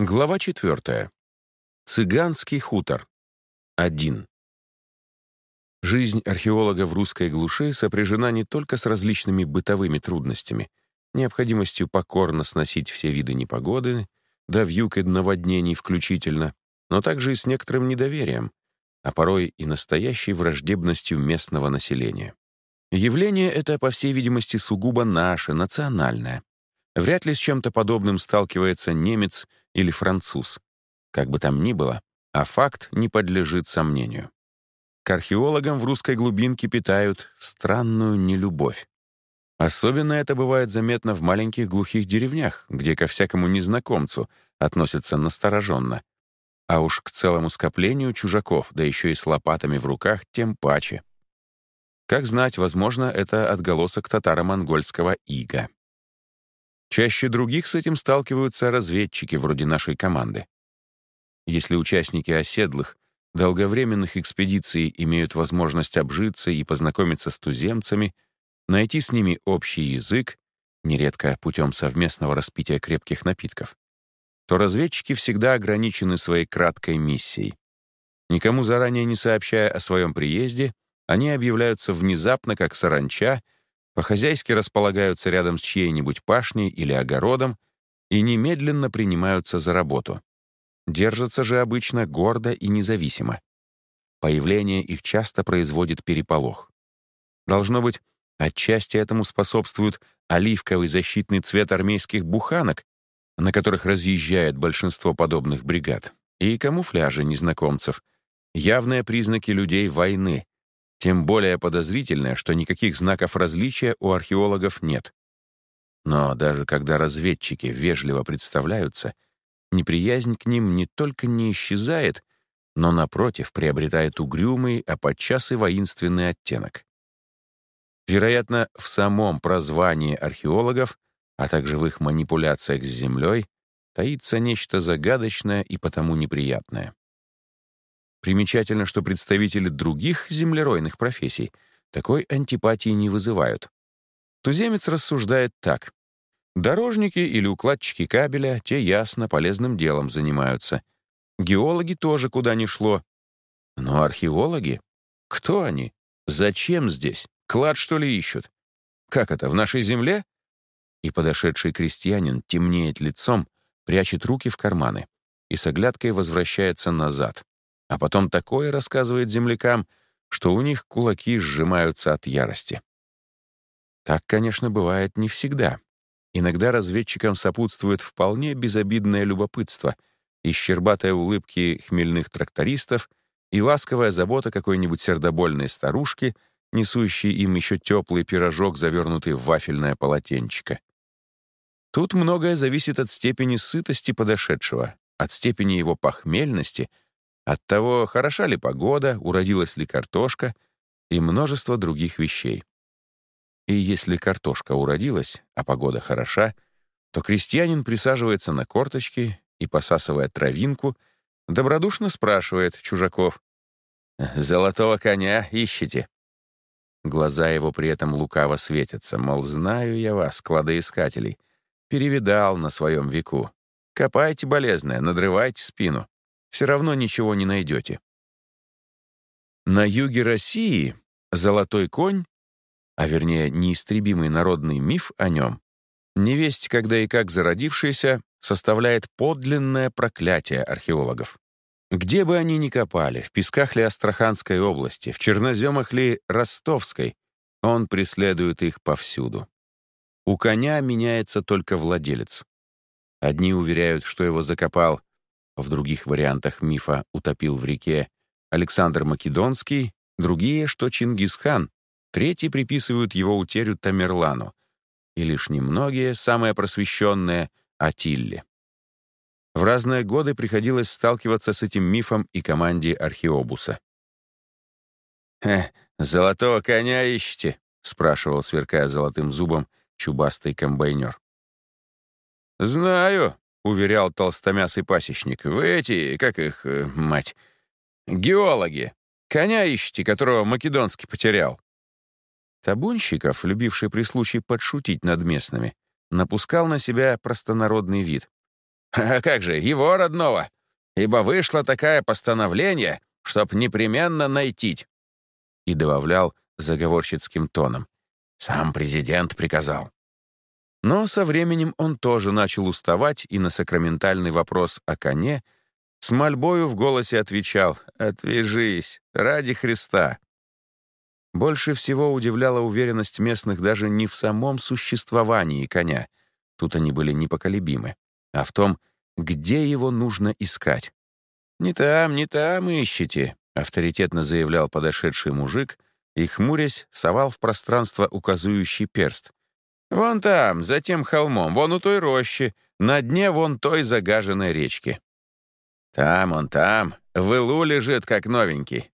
Глава четвертая. Цыганский хутор. Один. Жизнь археолога в русской глуши сопряжена не только с различными бытовыми трудностями, необходимостью покорно сносить все виды непогоды, до вьюг и наводнений включительно, но также и с некоторым недоверием, а порой и настоящей враждебностью местного населения. Явление это, по всей видимости, сугубо наше, национальное. Вряд ли с чем-то подобным сталкивается немец или француз. Как бы там ни было, а факт не подлежит сомнению. К археологам в русской глубинке питают странную нелюбовь. Особенно это бывает заметно в маленьких глухих деревнях, где ко всякому незнакомцу относятся настороженно. А уж к целому скоплению чужаков, да еще и с лопатами в руках, тем паче. Как знать, возможно, это отголосок татаро-монгольского ига. Чаще других с этим сталкиваются разведчики вроде нашей команды. Если участники оседлых, долговременных экспедиций имеют возможность обжиться и познакомиться с туземцами, найти с ними общий язык, нередко путем совместного распития крепких напитков, то разведчики всегда ограничены своей краткой миссией. Никому заранее не сообщая о своем приезде, они объявляются внезапно, как саранча, по-хозяйски располагаются рядом с чьей-нибудь пашней или огородом и немедленно принимаются за работу. Держатся же обычно гордо и независимо. Появление их часто производит переполох. Должно быть, отчасти этому способствует оливковый защитный цвет армейских буханок, на которых разъезжает большинство подобных бригад, и камуфляжи незнакомцев, явные признаки людей войны, тем более подозрительное, что никаких знаков различия у археологов нет. Но даже когда разведчики вежливо представляются, неприязнь к ним не только не исчезает, но, напротив, приобретает угрюмый, а подчас и воинственный оттенок. Вероятно, в самом прозвании археологов, а также в их манипуляциях с землей, таится нечто загадочное и потому неприятное. Примечательно, что представители других землеройных профессий такой антипатии не вызывают. Туземец рассуждает так. Дорожники или укладчики кабеля, те ясно полезным делом занимаются. Геологи тоже куда ни шло. Но археологи? Кто они? Зачем здесь? Клад, что ли, ищут? Как это, в нашей земле? И подошедший крестьянин темнеет лицом, прячет руки в карманы и с оглядкой возвращается назад а потом такое рассказывает землякам, что у них кулаки сжимаются от ярости. Так, конечно, бывает не всегда. Иногда разведчикам сопутствует вполне безобидное любопытство и улыбки хмельных трактористов и ласковая забота какой-нибудь сердобольной старушки, несущей им еще теплый пирожок, завернутый в вафельное полотенчико. Тут многое зависит от степени сытости подошедшего, от степени его похмельности — от того, хороша ли погода, уродилась ли картошка и множество других вещей. И если картошка уродилась, а погода хороша, то крестьянин присаживается на корточки и, посасывая травинку, добродушно спрашивает чужаков, «Золотого коня ищете?» Глаза его при этом лукаво светятся, мол, знаю я вас, кладоискателей, перевидал на своем веку. Копайте, болезное, надрывайте спину все равно ничего не найдете. На юге России золотой конь, а вернее неистребимый народный миф о нем, невесть, когда и как зародившийся, составляет подлинное проклятие археологов. Где бы они ни копали, в песках ли Астраханской области, в черноземах ли Ростовской, он преследует их повсюду. У коня меняется только владелец. Одни уверяют, что его закопал в других вариантах мифа утопил в реке Александр Македонский, другие, что Чингисхан, третьи приписывают его утерю Тамерлану, и лишь немногие, самые просвещенные, Атилле. В разные годы приходилось сталкиваться с этим мифом и команде Археобуса. «Хе, золотого коня ищете?» — спрашивал, сверкая золотым зубом, чубастый комбайнер. «Знаю», уверял толстомясый пасечник. «Вы эти, как их, э, мать, геологи. Коня ищете, которого Македонский потерял». Табунщиков, любивший при случае подшутить над местными, напускал на себя простонародный вид. А как же, его родного, ибо вышло такое постановление, чтоб непременно найти. И добавлял заговорщицким тоном. Сам президент приказал. Но со временем он тоже начал уставать и на сакраментальный вопрос о коне с мольбою в голосе отвечал «Отвяжись, ради Христа». Больше всего удивляла уверенность местных даже не в самом существовании коня, тут они были непоколебимы, а в том, где его нужно искать. «Не там, не там ищите», — авторитетно заявлял подошедший мужик и, хмурясь, совал в пространство указующий перст. «Вон там, за тем холмом, вон у той рощи, на дне вон той загаженной речки». «Там он, там, в илу лежит, как новенький.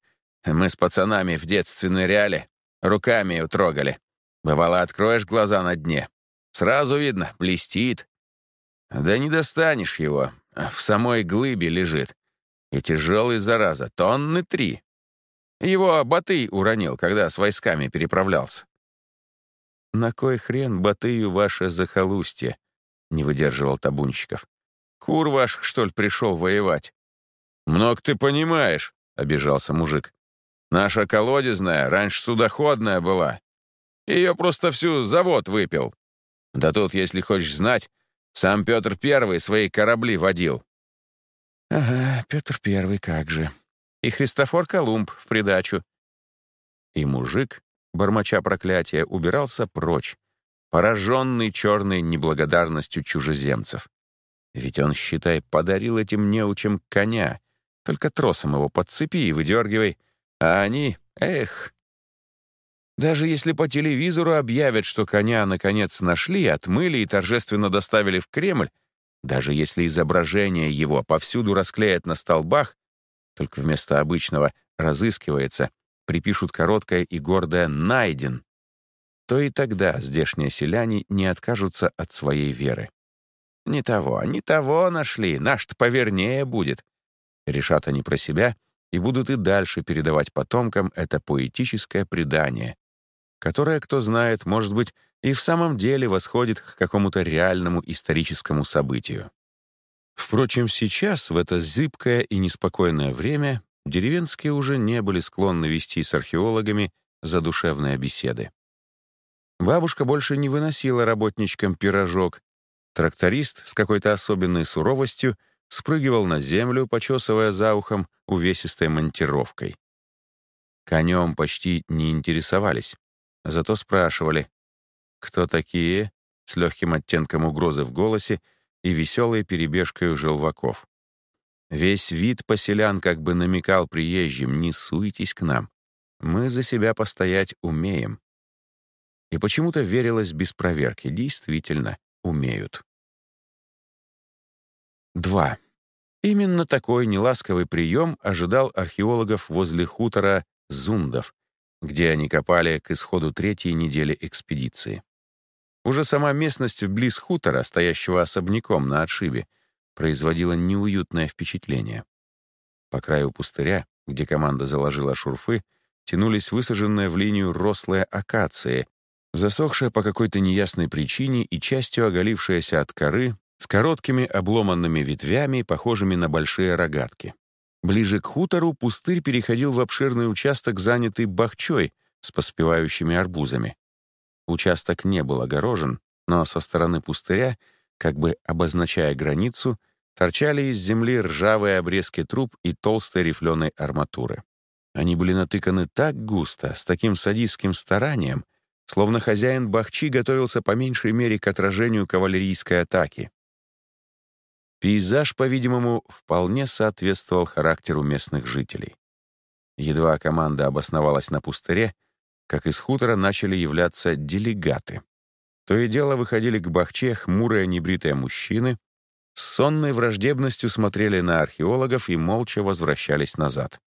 Мы с пацанами в детстве ныряли, руками ее трогали. Бывало, откроешь глаза на дне. Сразу видно, блестит. Да не достанешь его, в самой глыбе лежит. И тяжелый, зараза, тонны три. Его Батый уронил, когда с войсками переправлялся. «На кой хрен Батыю ваше захолустье?» — не выдерживал табунщиков. «Кур ваш, что ли, пришел воевать?» «Много ты понимаешь», — обижался мужик. Наша колодезная раньше судоходная была. Ее просто всю завод выпил. Да тут, если хочешь знать, сам Петр Первый свои корабли водил. Ага, Петр Первый, как же. И Христофор Колумб в придачу. И мужик, бормоча проклятия, убирался прочь, пораженный черной неблагодарностью чужеземцев. Ведь он, считай, подарил этим неучим коня. Только тросом его подцепи и выдергивай — а они, эх... Даже если по телевизору объявят, что коня наконец нашли, отмыли и торжественно доставили в Кремль, даже если изображение его повсюду расклеят на столбах, только вместо обычного «разыскивается» припишут короткое и гордое «найден», то и тогда здешние селяне не откажутся от своей веры. «Не того, не того нашли, наш-то повернее будет», — решат они про себя и будут и дальше передавать потомкам это поэтическое предание, которое, кто знает, может быть, и в самом деле восходит к какому-то реальному историческому событию. Впрочем, сейчас, в это зыбкое и неспокойное время, деревенские уже не были склонны вести с археологами задушевные беседы. Бабушка больше не выносила работничкам пирожок. Тракторист с какой-то особенной суровостью — спрыгивал на землю, почесывая за ухом увесистой монтировкой. Конем почти не интересовались, зато спрашивали, кто такие, с легким оттенком угрозы в голосе и веселой перебежкой желваков. Весь вид поселян как бы намекал приезжим, не суйтесь к нам. Мы за себя постоять умеем. И почему-то верилось без проверки, действительно умеют. 2. Именно такой неласковый прием ожидал археологов возле хутора Зундов, где они копали к исходу третьей недели экспедиции. Уже сама местность вблиз хутора, стоящего особняком на отшибе, производила неуютное впечатление. По краю пустыря, где команда заложила шурфы, тянулись высаженные в линию рослые акации, засохшие по какой-то неясной причине и частью оголившиеся от коры с короткими обломанными ветвями, похожими на большие рогатки. Ближе к хутору пустырь переходил в обширный участок, занятый бахчой с поспевающими арбузами. Участок не был огорожен, но со стороны пустыря, как бы обозначая границу, торчали из земли ржавые обрезки труб и толстой рифленой арматуры. Они были натыканы так густо, с таким садистским старанием, словно хозяин бахчи готовился по меньшей мере к отражению кавалерийской атаки. Пейзаж, по-видимому, вполне соответствовал характеру местных жителей. Едва команда обосновалась на пустыре, как из хутора начали являться делегаты. То и дело выходили к бахче хмурые небритые мужчины, с сонной враждебностью смотрели на археологов и молча возвращались назад.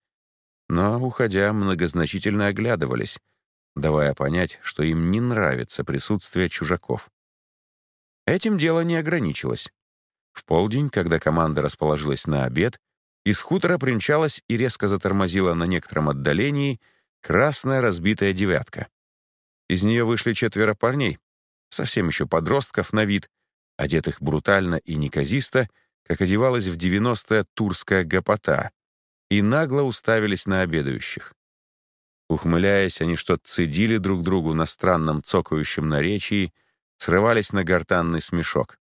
Но, уходя, многозначительно оглядывались, давая понять, что им не нравится присутствие чужаков. Этим дело не ограничилось. В полдень, когда команда расположилась на обед, из хутора примчалась и резко затормозила на некотором отдалении красная разбитая девятка. Из нее вышли четверо парней, совсем еще подростков на вид, одетых брутально и неказисто, как одевалась в 90-е турская гопота, и нагло уставились на обедающих. Ухмыляясь, они что-то цедили друг другу на странном цокающем наречии, срывались на гортанный смешок.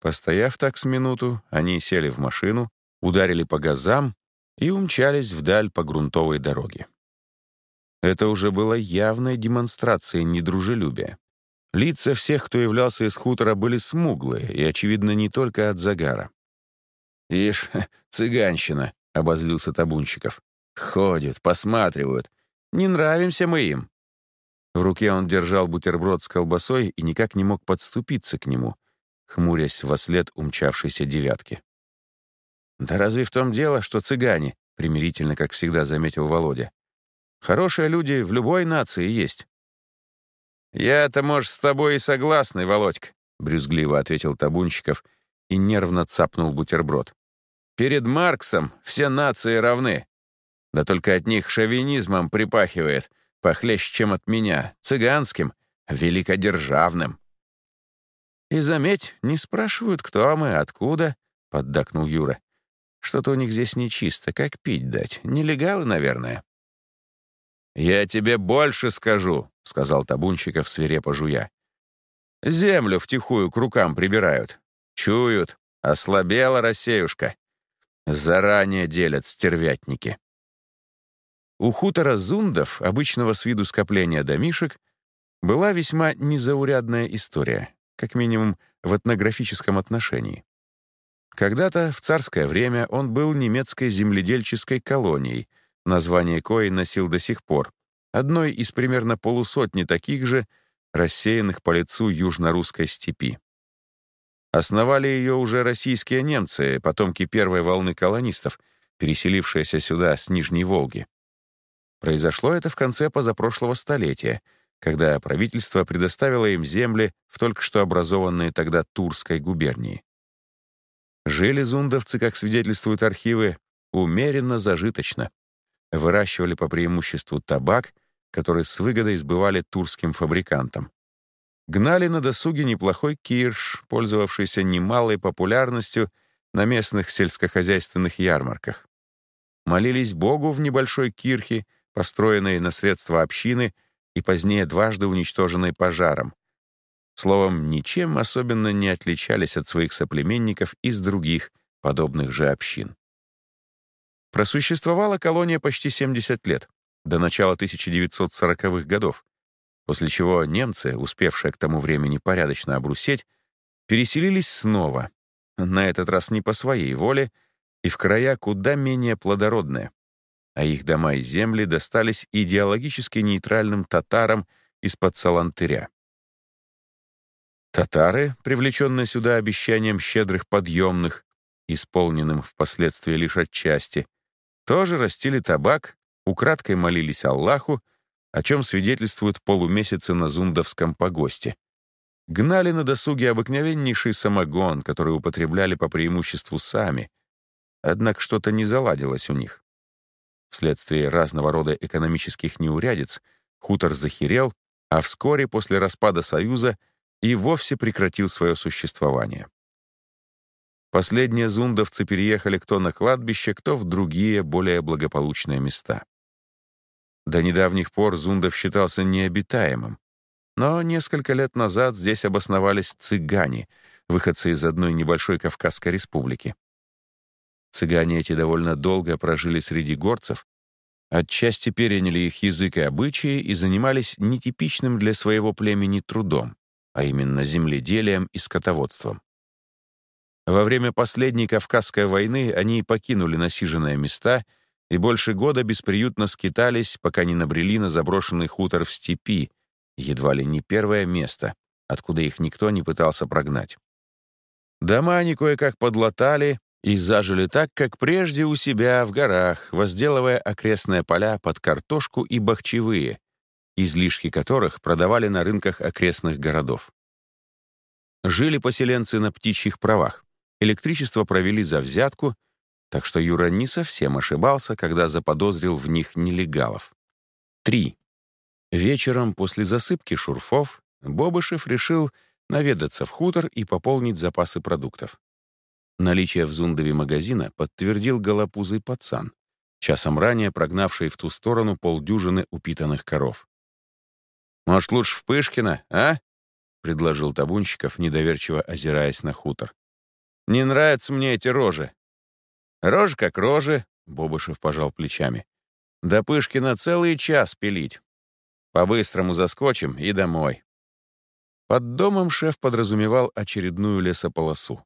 Постояв так с минуту, они сели в машину, ударили по газам и умчались вдаль по грунтовой дороге. Это уже было явной демонстрацией недружелюбия. Лица всех, кто являлся из хутора, были смуглые и, очевидно, не только от загара. «Ишь, цыганщина!» — обозлился Табунчиков. «Ходят, посматривают. Не нравимся мы им». В руке он держал бутерброд с колбасой и никак не мог подступиться к нему, хмурясь во след умчавшейся девятки. «Да разве в том дело, что цыгане?» — примирительно, как всегда, заметил Володя. «Хорошие люди в любой нации есть». «Я-то, может, с тобой и согласный, Володька», — брюзгливо ответил Табунчиков и нервно цапнул бутерброд. «Перед Марксом все нации равны. Да только от них шовинизмом припахивает, похлеще, чем от меня, цыганским, великодержавным». «И заметь, не спрашивают, кто мы, откуда», — поддакнул Юра. «Что-то у них здесь нечисто, как пить дать? Нелегалы, наверное». «Я тебе больше скажу», — сказал Табунчиков, свирепо жуя. «Землю втихую к рукам прибирают. Чуют. Ослабела рассеюшка. Заранее делят стервятники». У хутора Зундов, обычного с виду скопления домишек, была весьма незаурядная история, как минимум в этнографическом отношении. Когда-то, в царское время, он был немецкой земледельческой колонией — название кои носил до сих пор, одной из примерно полусотни таких же, рассеянных по лицу южно-русской степи. Основали ее уже российские немцы, потомки первой волны колонистов, переселившиеся сюда с Нижней Волги. Произошло это в конце позапрошлого столетия, когда правительство предоставило им земли в только что образованной тогда Турской губернии. Жили зундовцы, как свидетельствуют архивы, умеренно зажиточно выращивали по преимуществу табак, который с выгодой сбывали турским фабрикантам. Гнали на досуге неплохой кирш, пользовавшийся немалой популярностью на местных сельскохозяйственных ярмарках. Молились Богу в небольшой кирхе, построенной на средства общины и позднее дважды уничтоженной пожаром. Словом, ничем особенно не отличались от своих соплеменников из других подобных же общин. Просуществовала колония почти 70 лет, до начала 1940-х годов, после чего немцы, успевшие к тому времени порядочно обрусеть, переселились снова, на этот раз не по своей воле, и в края куда менее плодородные, а их дома и земли достались идеологически нейтральным татарам из-под Салантыря. Татары, привлеченные сюда обещанием щедрых подъемных, исполненным впоследствии лишь отчасти, тоже растили табак, украдкой молились Аллаху, о чем свидетельствуют полумесяцы на Зундовском погосте. Гнали на досуге обыкновеннейший самогон, который употребляли по преимуществу сами. Однако что-то не заладилось у них. Вследствие разного рода экономических неурядиц хутор захерел, а вскоре после распада Союза и вовсе прекратил свое существование. Последние зундовцы переехали кто на кладбище, кто в другие, более благополучные места. До недавних пор Зундов считался необитаемым. Но несколько лет назад здесь обосновались цыгане, выходцы из одной небольшой Кавказской республики. Цыгане эти довольно долго прожили среди горцев, отчасти переняли их язык и обычаи и занимались нетипичным для своего племени трудом, а именно земледелием и скотоводством. Во время последней Кавказской войны они покинули насиженные места и больше года бесприютно скитались, пока не набрели на заброшенный хутор в степи, едва ли не первое место, откуда их никто не пытался прогнать. Дома они кое-как подлатали и зажили так, как прежде у себя в горах, возделывая окрестные поля под картошку и бахчевые, излишки которых продавали на рынках окрестных городов. Жили поселенцы на птичьих правах. Электричество провели за взятку, так что Юра не совсем ошибался, когда заподозрил в них нелегалов. 3. Вечером после засыпки шурфов Бобышев решил наведаться в хутор и пополнить запасы продуктов. Наличие в Зундове магазина подтвердил голопузый пацан, часом ранее прогнавший в ту сторону полдюжины упитанных коров. «Может, лучше в Пышкино, а?» — предложил Табунщиков, недоверчиво озираясь на хутор. «Не нравятся мне эти рожи». «Рожи как рожи», — Бобышев пожал плечами. «До Пышкина целый час пилить. По-быстрому заскочим и домой». Под домом шеф подразумевал очередную лесополосу.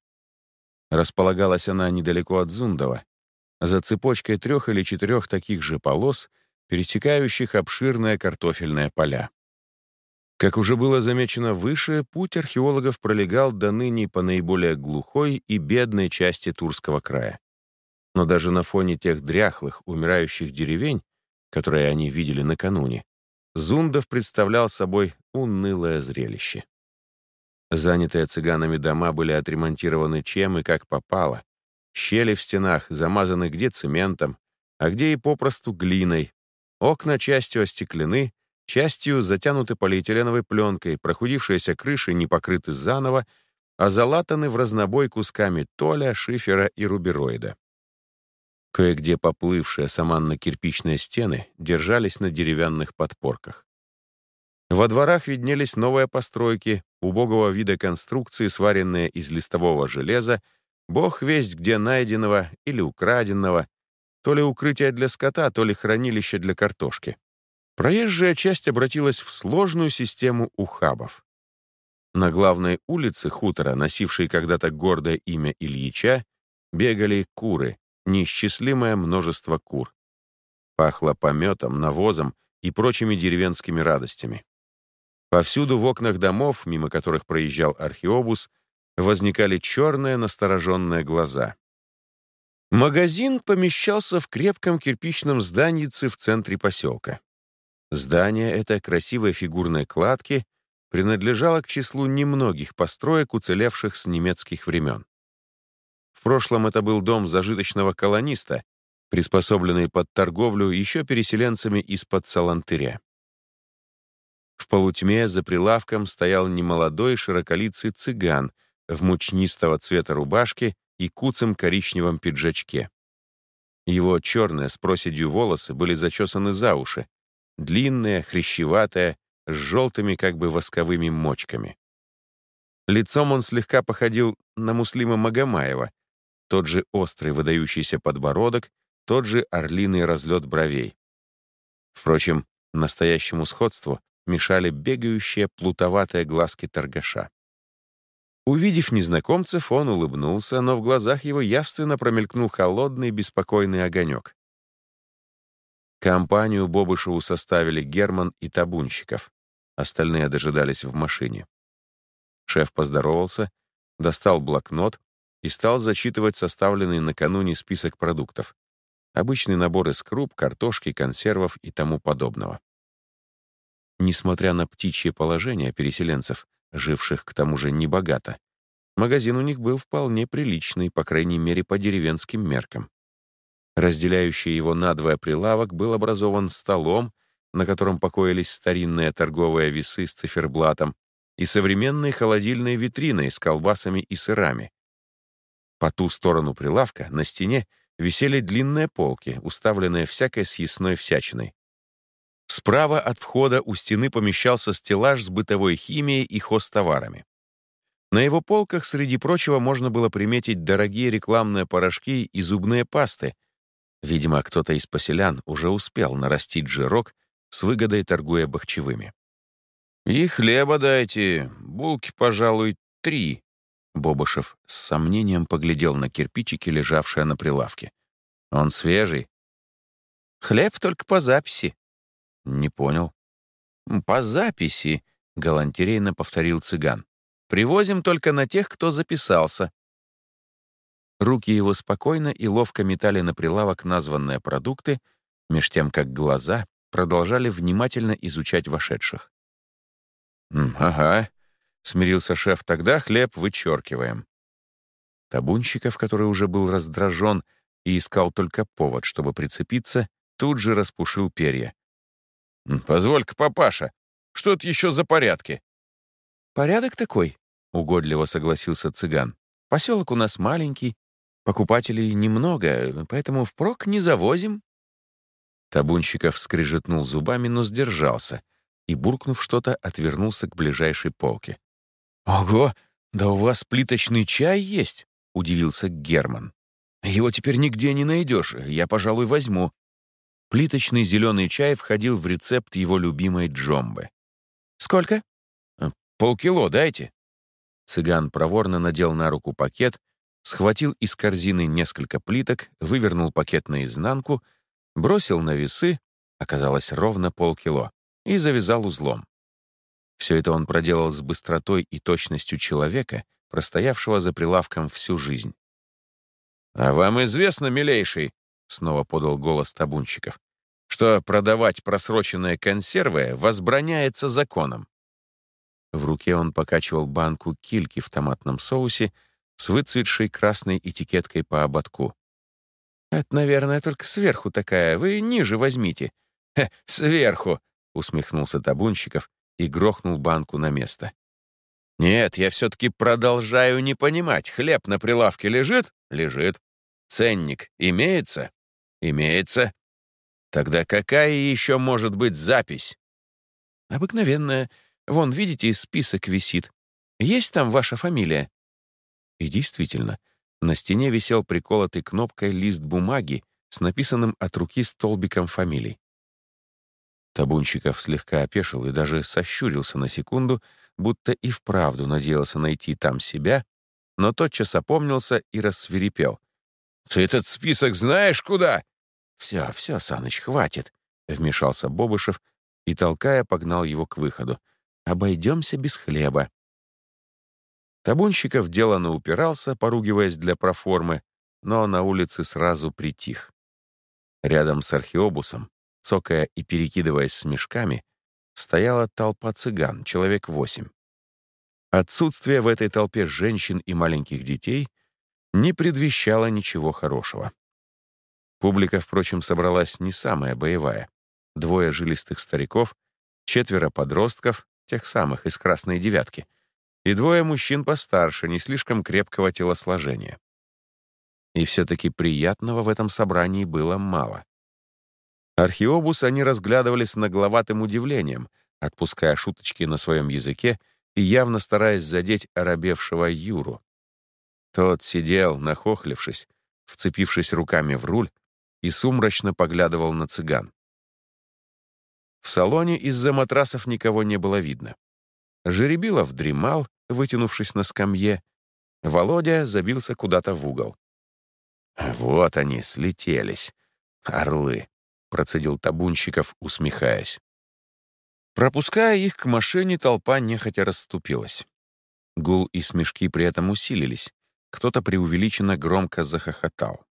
Располагалась она недалеко от Зундова, за цепочкой трех или четырех таких же полос, пересекающих обширные картофельные поля. Как уже было замечено выше, путь археологов пролегал до ныне по наиболее глухой и бедной части Турского края. Но даже на фоне тех дряхлых, умирающих деревень, которые они видели накануне, Зундов представлял собой унылое зрелище. Занятые цыганами дома были отремонтированы чем и как попало. Щели в стенах замазаны где цементом, а где и попросту глиной. Окна частью остеклены, частью затянуты полиэтиленовой пленкой, прохудившиеся крыши не покрыты заново, а залатаны в разнобой кусками толя, шифера и рубероида. Кое-где поплывшие саманно-кирпичные стены держались на деревянных подпорках. Во дворах виднелись новые постройки, убогого вида конструкции, сваренные из листового железа, бог весть где найденного или украденного, то ли укрытие для скота, то ли хранилище для картошки. Проезжая часть обратилась в сложную систему ухабов. На главной улице хутора, носившей когда-то гордое имя Ильича, бегали куры, неисчислимое множество кур. Пахло пометом, навозом и прочими деревенскими радостями. Повсюду в окнах домов, мимо которых проезжал археобус, возникали черные настороженные глаза. Магазин помещался в крепком кирпичном зданице в центре поселка. Здание это красивой фигурной кладки принадлежало к числу немногих построек, уцелевших с немецких времен. Прошлом это был дом зажиточного колониста, приспособленный под торговлю еще переселенцами из-под Салантыря. В полутьме за прилавком стоял немолодой широколицый цыган в мучнистого цвета рубашке и куцем коричневом пиджачке. Его черные с проседью волосы были зачесаны за уши, длинные, хрящеватые, с желтыми как бы восковыми мочками. Лицом он слегка походил на Муслима Магомаева, тот же острый выдающийся подбородок, тот же орлиный разлет бровей. Впрочем, настоящему сходству мешали бегающие плутоватые глазки торгаша. Увидев незнакомцев, он улыбнулся, но в глазах его явственно промелькнул холодный, беспокойный огонек. Компанию Бобышеву составили Герман и Табунщиков. Остальные дожидались в машине. Шеф поздоровался, достал блокнот и стал зачитывать составленный накануне список продуктов. Обычный набор из круп, картошки, консервов и тому подобного. Несмотря на птичье положение переселенцев, живших к тому же небогато, магазин у них был вполне приличный, по крайней мере, по деревенским меркам. Разделяющий его надвое прилавок был образован столом, на котором покоились старинные торговые весы с циферблатом и современной холодильной витриной с колбасами и сырами. По ту сторону прилавка на стене висели длинные полки, уставленные всякой съестной всячиной. Справа от входа у стены помещался стеллаж с бытовой химией и хозтоварами. На его полках, среди прочего, можно было приметить дорогие рекламные порошки и зубные пасты. Видимо, кто-то из поселян уже успел нарастить жирок с выгодой торгуя бахчевыми. «И хлеба дайте, булки, пожалуй, три», Бобышев с сомнением поглядел на кирпичики, лежавшие на прилавке. «Он свежий?» «Хлеб только по записи», «Не понял». «По записи», — галантерейно повторил цыган. «Привозим только на тех, кто записался». Руки его спокойно и ловко метали на прилавок названные продукты, меж тем как глаза продолжали внимательно изучать вошедших. «Ага», — смирился шеф, — «тогда хлеб вычеркиваем». Табунщиков, который уже был раздражен и искал только повод, чтобы прицепиться, тут же распушил перья. «Позволь-ка, папаша, что это еще за порядки?» «Порядок такой», — угодливо согласился цыган. «Поселок у нас маленький, Покупателей немного, поэтому впрок не завозим». Табунщиков скрежетнул зубами, но сдержался и, буркнув что-то, отвернулся к ближайшей полке. «Ого, да у вас плиточный чай есть?» — удивился Герман. «Его теперь нигде не найдешь, я, пожалуй, возьму». Плиточный зеленый чай входил в рецепт его любимой джомбы. «Сколько?» «Э, «Полкило дайте». Цыган проворно надел на руку пакет, схватил из корзины несколько плиток, вывернул пакет наизнанку, бросил на весы, оказалось ровно полкило, и завязал узлом. Все это он проделал с быстротой и точностью человека, простоявшего за прилавком всю жизнь. «А вам известно, милейший», — снова подал голос табунщиков, «что продавать просроченные консервы возбраняется законом». В руке он покачивал банку кильки в томатном соусе с выцветшей красной этикеткой по ободку. «Это, наверное, только сверху такая. Вы ниже возьмите». «Хе, сверху!» — усмехнулся Табунщиков и грохнул банку на место. «Нет, я все-таки продолжаю не понимать. Хлеб на прилавке лежит? Лежит. Ценник имеется? Имеется. Тогда какая еще может быть запись?» «Обыкновенная. Вон, видите, список висит. Есть там ваша фамилия?» И действительно, на стене висел приколотый кнопкой лист бумаги с написанным от руки столбиком фамилий. Табунщиков слегка опешил и даже сощурился на секунду, будто и вправду надеялся найти там себя, но тотчас опомнился и рассверепел. «Ты этот список знаешь куда?» «Все, все, Саныч, хватит», — вмешался Бобышев и, толкая, погнал его к выходу. «Обойдемся без хлеба». Табунщиков делано упирался, поругиваясь для проформы, но на улице сразу притих. Рядом с археобусом цокая и перекидываясь с мешками, стояла толпа цыган, человек восемь. Отсутствие в этой толпе женщин и маленьких детей не предвещало ничего хорошего. Публика, впрочем, собралась не самая боевая. Двое жилистых стариков, четверо подростков, тех самых из «Красной девятки», и двое мужчин постарше, не слишком крепкого телосложения. И все-таки приятного в этом собрании было мало. Археобус они разглядывали с нагловатым удивлением, отпуская шуточки на своем языке и явно стараясь задеть оробевшего Юру. Тот сидел, нахохлившись, вцепившись руками в руль, и сумрачно поглядывал на цыган. В салоне из-за матрасов никого не было видно. Жеребилов дремал, вытянувшись на скамье. Володя забился куда-то в угол. Вот они, слетелись, орлы процедил Табунщиков, усмехаясь. Пропуская их к машине, толпа нехотя расступилась. Гул и смешки при этом усилились. Кто-то преувеличенно громко захохотал.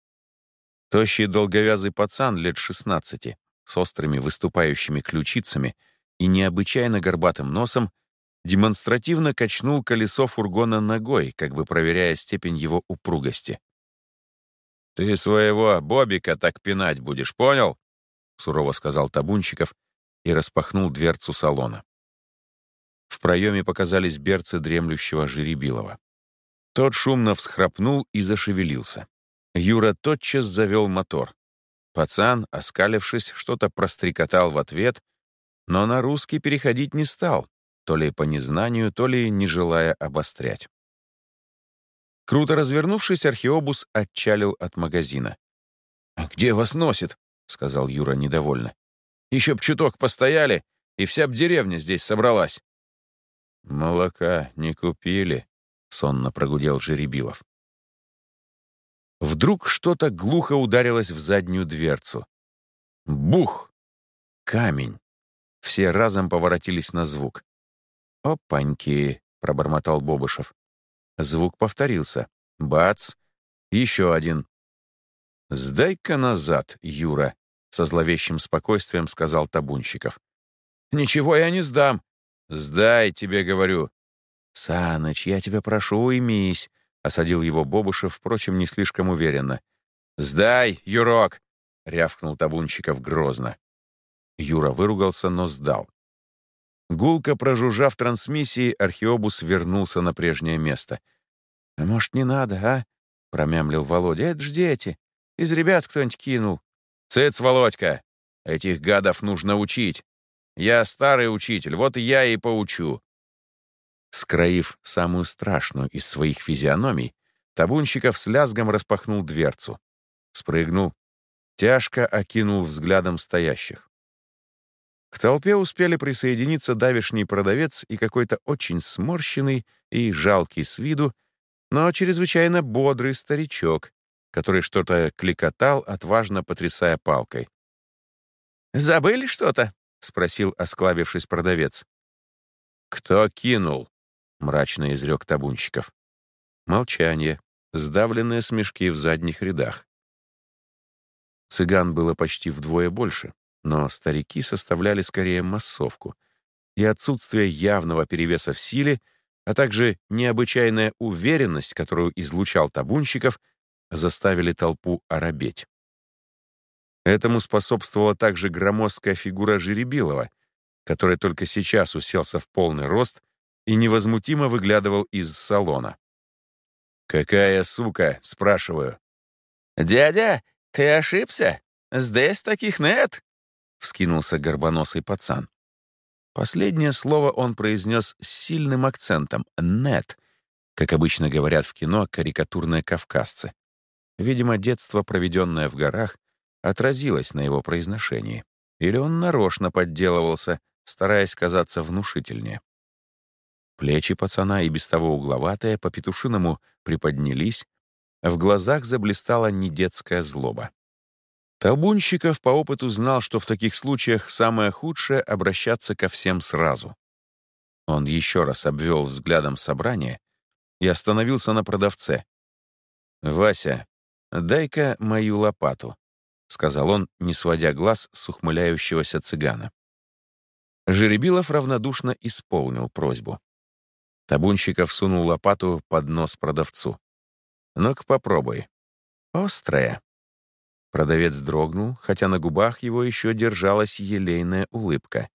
Тощий долговязый пацан лет шестнадцати, с острыми выступающими ключицами и необычайно горбатым носом, демонстративно качнул колесо фургона ногой, как бы проверяя степень его упругости. «Ты своего Бобика так пинать будешь, понял?» — сурово сказал Табунчиков и распахнул дверцу салона. В проеме показались берцы дремлющего Жеребилова. Тот шумно всхрапнул и зашевелился. Юра тотчас завел мотор. Пацан, оскалившись, что-то прострекотал в ответ, но на русский переходить не стал, то ли по незнанию, то ли не желая обострять. Круто развернувшись, археобус отчалил от магазина. «Где вас носит?» — сказал Юра недовольно. «Еще б чуток постояли, и вся б деревня здесь собралась». «Молока не купили», — сонно прогудел Жеребилов. Вдруг что-то глухо ударилось в заднюю дверцу. Бух! Камень. Все разом поворотились на звук. «Опаньки!» — пробормотал Бобышев. Звук повторился. Бац! Еще один. «Сдай-ка назад, Юра», — со зловещим спокойствием сказал Табунщиков. «Ничего я не сдам». «Сдай, тебе говорю». «Саныч, я тебя прошу, уймись», — осадил его Бобушев, впрочем, не слишком уверенно. «Сдай, Юрок!» — рявкнул Табунщиков грозно. Юра выругался, но сдал. Гулко прожужжав трансмиссии, археобус вернулся на прежнее место. «А может, не надо, а? промямлил Володя. «Это ж дети. Из ребят кто-нибудь кинул». «Цыц, Володька! Этих гадов нужно учить. Я старый учитель, вот я и поучу». Скроив самую страшную из своих физиономий, Табунщиков с лязгом распахнул дверцу. Спрыгнул, тяжко окинул взглядом стоящих. К толпе успели присоединиться давишний продавец и какой-то очень сморщенный и жалкий с виду, но чрезвычайно бодрый старичок, который что-то кликотал, отважно потрясая палкой. «Забыли что-то?» — спросил, осклабившись продавец. «Кто кинул?» — мрачно изрек табунщиков. Молчание, сдавленные смешки в задних рядах. Цыган было почти вдвое больше, но старики составляли скорее массовку, и отсутствие явного перевеса в силе, а также необычайная уверенность, которую излучал табунщиков, заставили толпу оробеть. Этому способствовала также громоздкая фигура Жеребилова, который только сейчас уселся в полный рост и невозмутимо выглядывал из салона. «Какая сука?» — спрашиваю. «Дядя, ты ошибся? Здесь таких нет!» — вскинулся горбоносый пацан. Последнее слово он произнес с сильным акцентом «нет», как обычно говорят в кино карикатурные кавказцы. Видимо, детство, проведенное в горах, отразилось на его произношении. Или он нарочно подделывался, стараясь казаться внушительнее. Плечи пацана, и без того угловатые, по-петушиному приподнялись, в глазах заблистала недетская злоба. Табунщиков по опыту знал, что в таких случаях самое худшее — обращаться ко всем сразу. Он еще раз обвел взглядом собрание и остановился на продавце. «Вася, дай-ка мою лопату», — сказал он, не сводя глаз с ухмыляющегося цыгана. Жеребилов равнодушно исполнил просьбу. Табунщиков сунул лопату под нос продавцу. «Ну-ка попробуй. Острая». Продавец дрогнул, хотя на губах его еще держалась елейная улыбка.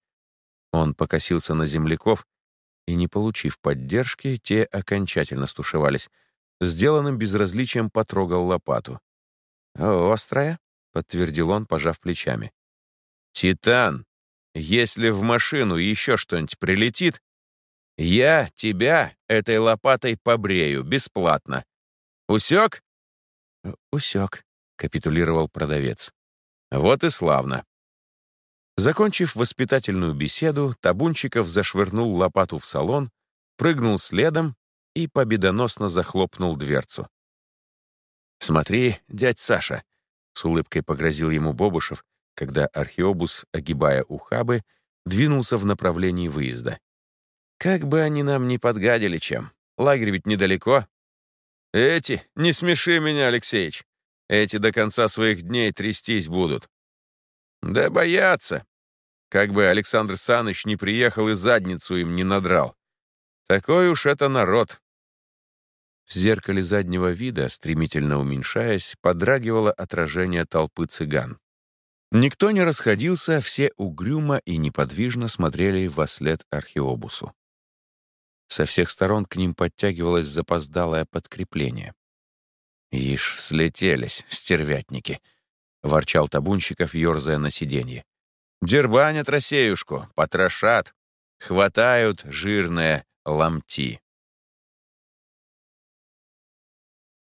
Он покосился на земляков, и, не получив поддержки, те окончательно стушевались. Сделанным безразличием потрогал лопату. «Острая?» — подтвердил он, пожав плечами. «Титан, если в машину еще что-нибудь прилетит, я тебя этой лопатой побрею бесплатно. Усек? Усек, капитулировал продавец. Вот и славно. Закончив воспитательную беседу, Табунчиков зашвырнул лопату в салон, прыгнул следом и победоносно захлопнул дверцу. «Смотри, дядь Саша», — с улыбкой погрозил ему Бобушев, когда археобус, огибая ухабы, двинулся в направлении выезда. Как бы они нам не подгадили чем. Лагерь ведь недалеко. Эти, не смеши меня, Алексеич. Эти до конца своих дней трястись будут. Да боятся. Как бы Александр Саныч не приехал и задницу им не надрал. Такой уж это народ. В зеркале заднего вида, стремительно уменьшаясь, подрагивало отражение толпы цыган. Никто не расходился, все угрюмо и неподвижно смотрели во след археобусу. Со всех сторон к ним подтягивалось запоздалое подкрепление. «Ишь, слетелись, стервятники!» — ворчал Табунщиков, ерзая на сиденье. «Дербанят рассеюшку, потрошат, хватают жирные ломти».